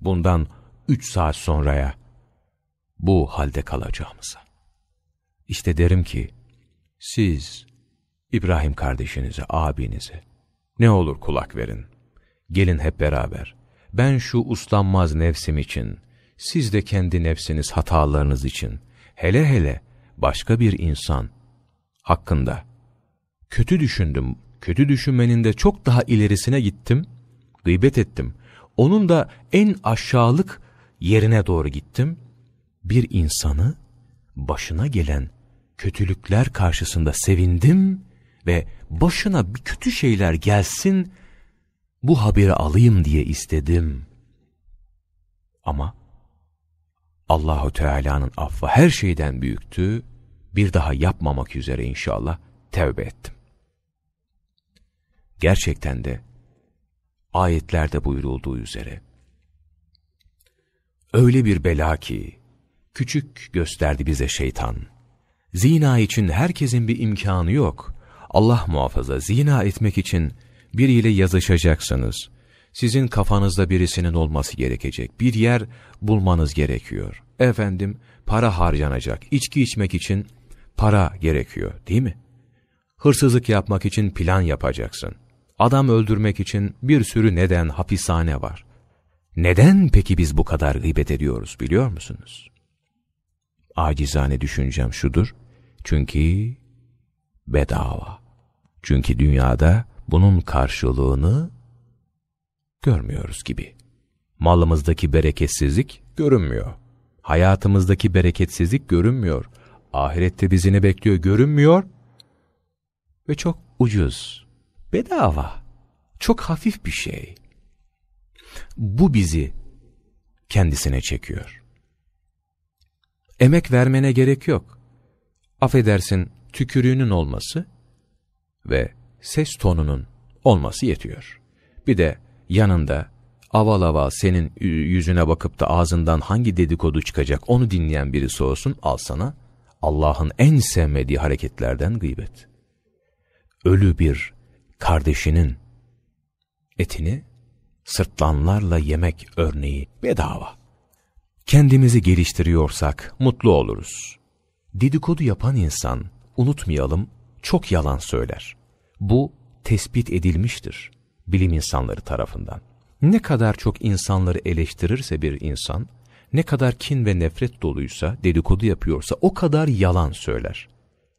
Bundan üç saat sonraya bu halde kalacağımıza. İşte derim ki, siz İbrahim kardeşinize, abinize ne olur kulak verin. Gelin hep beraber. Ben şu uslanmaz nefsim için, siz de kendi nefsiniz hatalarınız için, hele hele başka bir insan hakkında kötü düşündüm, kötü düşünmenin de çok daha ilerisine gittim, gıybet ettim. Onun da en aşağılık yerine doğru gittim bir insanı başına gelen kötülükler karşısında sevindim ve başına bir kötü şeyler gelsin, bu haberi alayım diye istedim. Ama Allahu Teala'nın affı her şeyden büyüktü. Bir daha yapmamak üzere inşallah tevbe ettim. Gerçekten de ayetlerde buyurulduğu üzere öyle bir bela ki küçük gösterdi bize şeytan. Zina için herkesin bir imkanı yok. Allah muhafaza zina etmek için biriyle yazışacaksınız. Sizin kafanızda birisinin olması gerekecek. Bir yer bulmanız gerekiyor. Efendim para harcanacak. İçki içmek için para gerekiyor değil mi? Hırsızlık yapmak için plan yapacaksın. Adam öldürmek için bir sürü neden hapishane var. Neden peki biz bu kadar gıybet ediyoruz biliyor musunuz? Acizane düşüncem şudur. Çünkü bedava. Çünkü dünyada bunun karşılığını görmüyoruz gibi. Malımızdaki bereketsizlik görünmüyor. Hayatımızdaki bereketsizlik görünmüyor. Ahirette bizi ne bekliyor görünmüyor. Ve çok ucuz, bedava, çok hafif bir şey. Bu bizi kendisine çekiyor. Emek vermene gerek yok. Affedersin tükürüğünün olması ve ses tonunun olması yetiyor. Bir de yanında aval aval senin yüzüne bakıp da ağzından hangi dedikodu çıkacak onu dinleyen birisi olsun al sana Allah'ın en sevmediği hareketlerden gıybet. Ölü bir kardeşinin etini sırtlanlarla yemek örneği bedava. Kendimizi geliştiriyorsak mutlu oluruz. Dedikodu yapan insan, unutmayalım, çok yalan söyler. Bu tespit edilmiştir bilim insanları tarafından. Ne kadar çok insanları eleştirirse bir insan, ne kadar kin ve nefret doluysa, dedikodu yapıyorsa o kadar yalan söyler.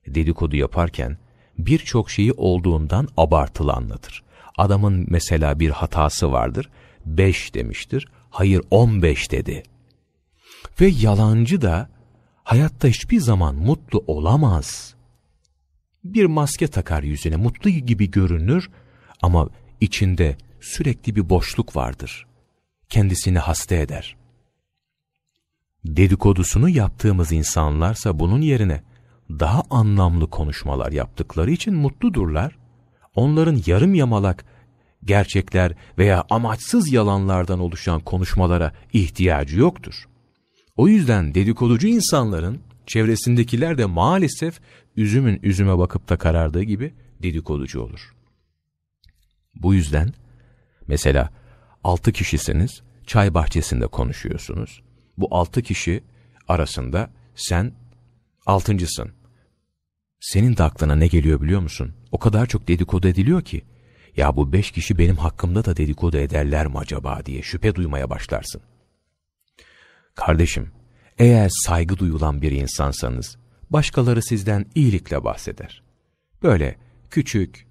Dedikodu yaparken birçok şeyi olduğundan abartılı anlatır. Adamın mesela bir hatası vardır, beş demiştir, hayır on beş dedi. Ve yalancı da hayatta hiçbir zaman mutlu olamaz. Bir maske takar yüzüne, mutlu gibi görünür ama içinde sürekli bir boşluk vardır. Kendisini hasta eder. Dedikodusunu yaptığımız insanlarsa bunun yerine daha anlamlı konuşmalar yaptıkları için mutludurlar. Onların yarım yamalak gerçekler veya amaçsız yalanlardan oluşan konuşmalara ihtiyacı yoktur. O yüzden dedikoducu insanların çevresindekiler de maalesef üzümün üzüme bakıp da karardığı gibi dedikoducu olur. Bu yüzden mesela altı kişisiniz çay bahçesinde konuşuyorsunuz. Bu altı kişi arasında sen altıncısın. Senin de aklına ne geliyor biliyor musun? O kadar çok dedikodu ediliyor ki, ya bu beş kişi benim hakkımda da dedikodu ederler mi acaba diye şüphe duymaya başlarsın. Kardeşim, eğer saygı duyulan bir insansanız, başkaları sizden iyilikle bahseder. Böyle küçük,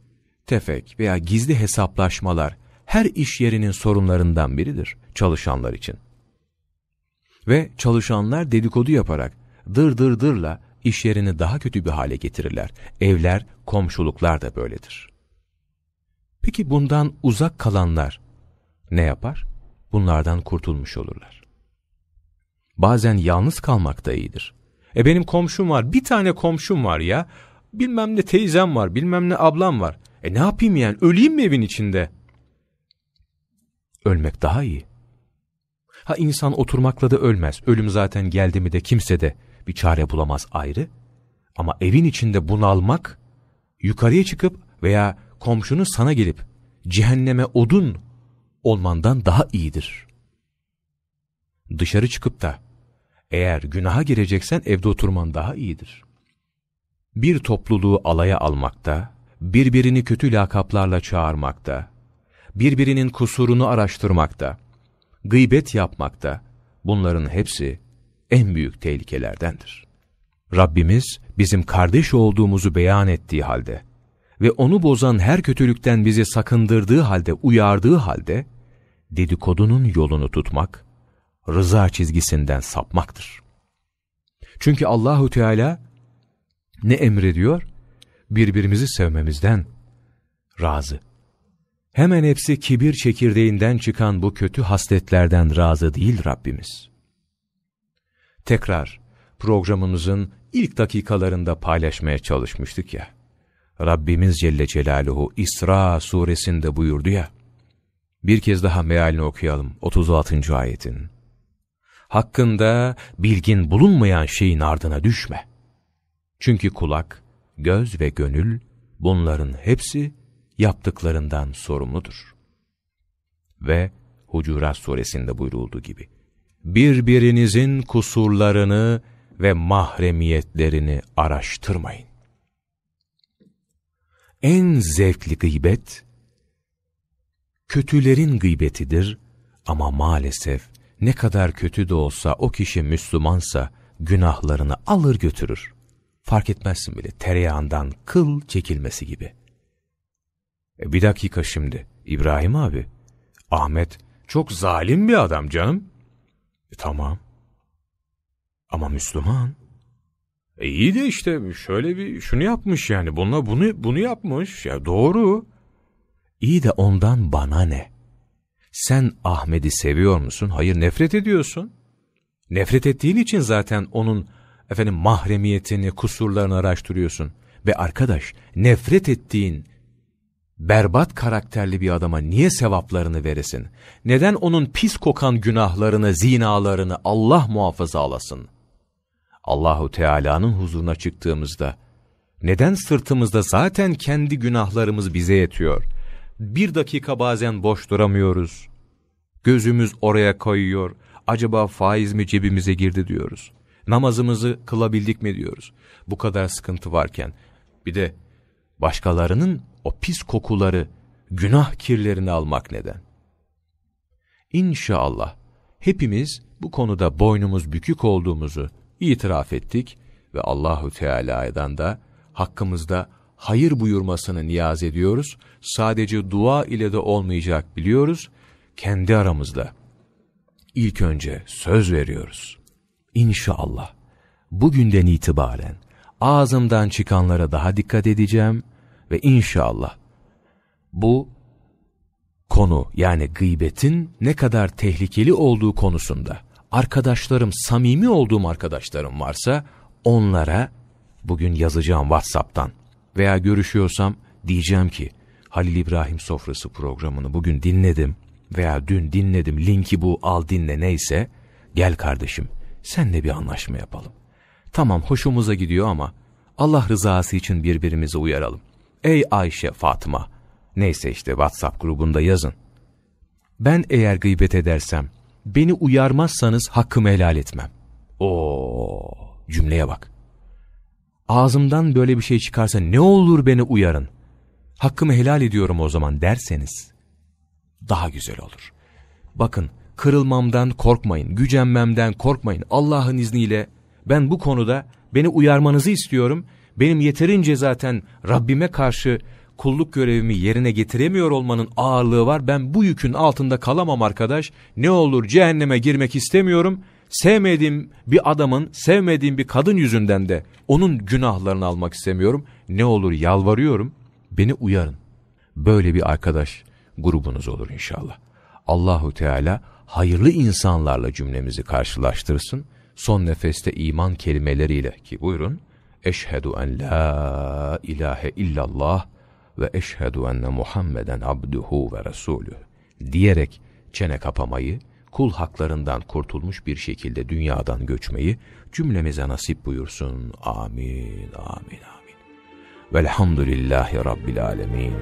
tefek veya gizli hesaplaşmalar her iş yerinin sorunlarından biridir çalışanlar için. Ve çalışanlar dedikodu yaparak dır dır dırla iş yerini daha kötü bir hale getirirler. Evler, komşuluklar da böyledir. Peki bundan uzak kalanlar ne yapar? Bunlardan kurtulmuş olurlar. Bazen yalnız kalmak da iyidir. E benim komşum var, bir tane komşum var ya, bilmem ne teyzem var, bilmem ne ablam var. E ne yapayım yani, öleyim mi evin içinde? Ölmek daha iyi. Ha insan oturmakla da ölmez. Ölüm zaten geldi mi de kimse de bir çare bulamaz ayrı. Ama evin içinde bunalmak, yukarıya çıkıp veya komşunun sana gelip cehenneme odun olmandan daha iyidir. Dışarı çıkıp da eğer günaha gireceksen evde oturman daha iyidir. Bir topluluğu alaya almakta, birbirini kötü lakaplarla çağırmakta, birbirinin kusurunu araştırmakta, gıybet yapmakta, bunların hepsi en büyük tehlikelerdendir. Rabbimiz bizim kardeş olduğumuzu beyan ettiği halde ve onu bozan her kötülükten bizi sakındırdığı halde, uyardığı halde, dedikodunun yolunu tutmak, rıza çizgisinden sapmaktır. Çünkü Allahu Teala ne emrediyor? Birbirimizi sevmemizden razı. Hemen hepsi kibir çekirdeğinden çıkan bu kötü hasletlerden razı değil Rabbimiz. Tekrar programımızın ilk dakikalarında paylaşmaya çalışmıştık ya. Rabbimiz Celle Celaluhu İsra suresinde buyurdu ya. Bir kez daha mealini okuyalım 36. ayetin. Hakkında bilgin bulunmayan şeyin ardına düşme. Çünkü kulak, göz ve gönül bunların hepsi yaptıklarından sorumludur. Ve Hucurat suresinde buyurulduğu gibi, birbirinizin kusurlarını ve mahremiyetlerini araştırmayın. En zevkli gıybet, kötülerin gıybetidir ama maalesef ne kadar kötü de olsa o kişi Müslümansa günahlarını alır götürür. Fark etmezsin bile tereyağından kıl çekilmesi gibi. E bir dakika şimdi İbrahim abi, Ahmet çok zalim bir adam canım. E tamam. Ama Müslüman. E iyi de işte şöyle bir şunu yapmış yani bununla bunu bunu yapmış ya doğru. İyi de ondan bana ne? Sen Ahmet'i seviyor musun? Hayır nefret ediyorsun. Nefret ettiğin için zaten onun efendim mahremiyetini, kusurlarını araştırıyorsun. Ve arkadaş nefret ettiğin berbat karakterli bir adama niye sevaplarını veresin? Neden onun pis kokan günahlarını, zinalarını Allah muhafaza alasın? Allahu Teala'nın huzuruna çıktığımızda neden sırtımızda zaten kendi günahlarımız bize yetiyor? Bir dakika bazen boş duramıyoruz. Gözümüz oraya kayıyor. Acaba faiz mi cebimize girdi diyoruz. Namazımızı kılabildik mi diyoruz. Bu kadar sıkıntı varken bir de başkalarının o pis kokuları, günah kirlerini almak neden? İnşallah hepimiz bu konuda boynumuz bükük olduğumuzu itiraf ettik ve Allahu Teala'dan da hakkımızda hayır buyurmasını niyaz ediyoruz. Sadece dua ile de olmayacak biliyoruz. Kendi aramızda. İlk önce söz veriyoruz. İnşallah. Bugünden itibaren ağzımdan çıkanlara daha dikkat edeceğim ve inşallah bu konu yani gıybetin ne kadar tehlikeli olduğu konusunda arkadaşlarım, samimi olduğum arkadaşlarım varsa onlara bugün yazacağım WhatsApp'tan veya görüşüyorsam diyeceğim ki Halil İbrahim Sofrası programını bugün dinledim veya dün dinledim linki bu al dinle neyse gel kardeşim senle bir anlaşma yapalım. Tamam hoşumuza gidiyor ama Allah rızası için birbirimizi uyaralım. Ey Ayşe, Fatıma, neyse işte WhatsApp grubunda yazın. Ben eğer gıybet edersem, beni uyarmazsanız hakkımı helal etmem. O cümleye bak. ağzımdan böyle bir şey çıkarsa ne olur beni uyarın. Hakkımı helal ediyorum o zaman derseniz daha güzel olur. Bakın kırılmamdan korkmayın, gücenmemden korkmayın. Allah'ın izniyle ben bu konuda beni uyarmanızı istiyorum. Benim yeterince zaten Rabbime karşı kulluk görevimi yerine getiremiyor olmanın ağırlığı var. Ben bu yükün altında kalamam arkadaş. Ne olur cehenneme girmek istemiyorum. Sevmediğim bir adamın, sevmediğim bir kadın yüzünden de onun günahlarını almak istemiyorum. Ne olur yalvarıyorum. Beni uyarın. Böyle bir arkadaş grubunuz olur inşallah. Allahu Teala hayırlı insanlarla cümlemizi karşılaştırsın. Son nefeste iman kelimeleriyle ki buyurun. Eşhedü en la ilahe illallah ve eşhedü enne Muhammeden abduhu ve resulü diyerek çene kapamayı, kul haklarından kurtulmuş bir şekilde dünyadan göçmeyi cümlemize nasip buyursun. Amin, amin, amin. Velhamdülillahi Rabbil alemin.